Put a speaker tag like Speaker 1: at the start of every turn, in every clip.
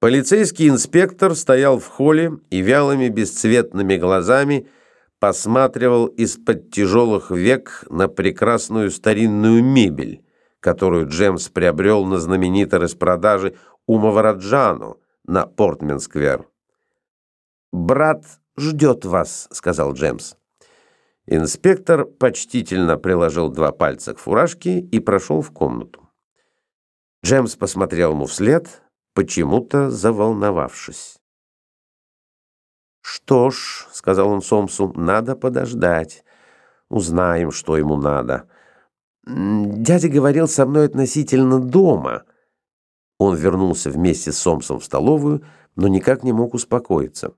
Speaker 1: Полицейский инспектор стоял в холле и вялыми бесцветными глазами посматривал из-под тяжелых век на прекрасную старинную мебель, которую Джемс приобрел на знаменитой распродаже у Мавараджану на Портмен-сквер. «Брат ждет вас», — сказал Джемс. Инспектор почтительно приложил два пальца к фуражке и прошел в комнату. Джемс посмотрел ему вслед — почему-то заволновавшись. «Что ж», — сказал он Сомсу, — «надо подождать. Узнаем, что ему надо. Дядя говорил со мной относительно дома». Он вернулся вместе с Сомсом в столовую, но никак не мог успокоиться.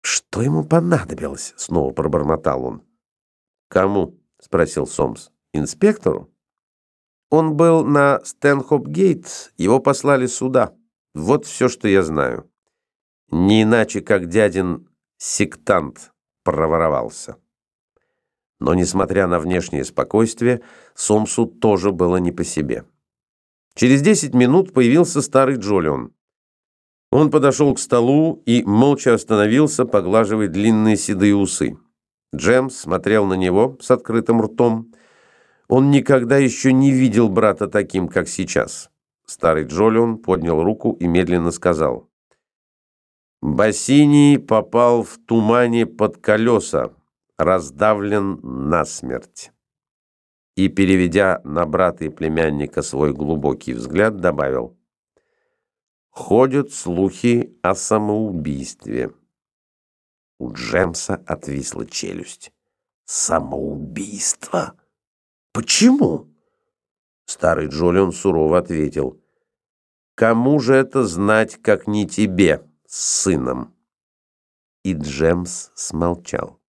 Speaker 1: «Что ему понадобилось?» — снова пробормотал он. «Кому?» — спросил Сомс. «Инспектору?» Он был на Стэнхоп-гейт, его послали сюда. Вот все, что я знаю. Не иначе, как дядин сектант проворовался. Но, несмотря на внешнее спокойствие, Сомсу тоже было не по себе. Через десять минут появился старый Джолион. Он подошел к столу и молча остановился, поглаживая длинные седые усы. Джемс смотрел на него с открытым ртом. Он никогда еще не видел брата таким, как сейчас. Старый Джолион поднял руку и медленно сказал. Бассини попал в тумане под колеса, раздавлен насмерть. И, переведя на брата и племянника свой глубокий взгляд, добавил. Ходят слухи о самоубийстве. У Джемса отвисла челюсть. Самоубийство? Почему? Старый Джолион сурово ответил. Кому же это знать, как не тебе, с сыном?» И Джемс смолчал.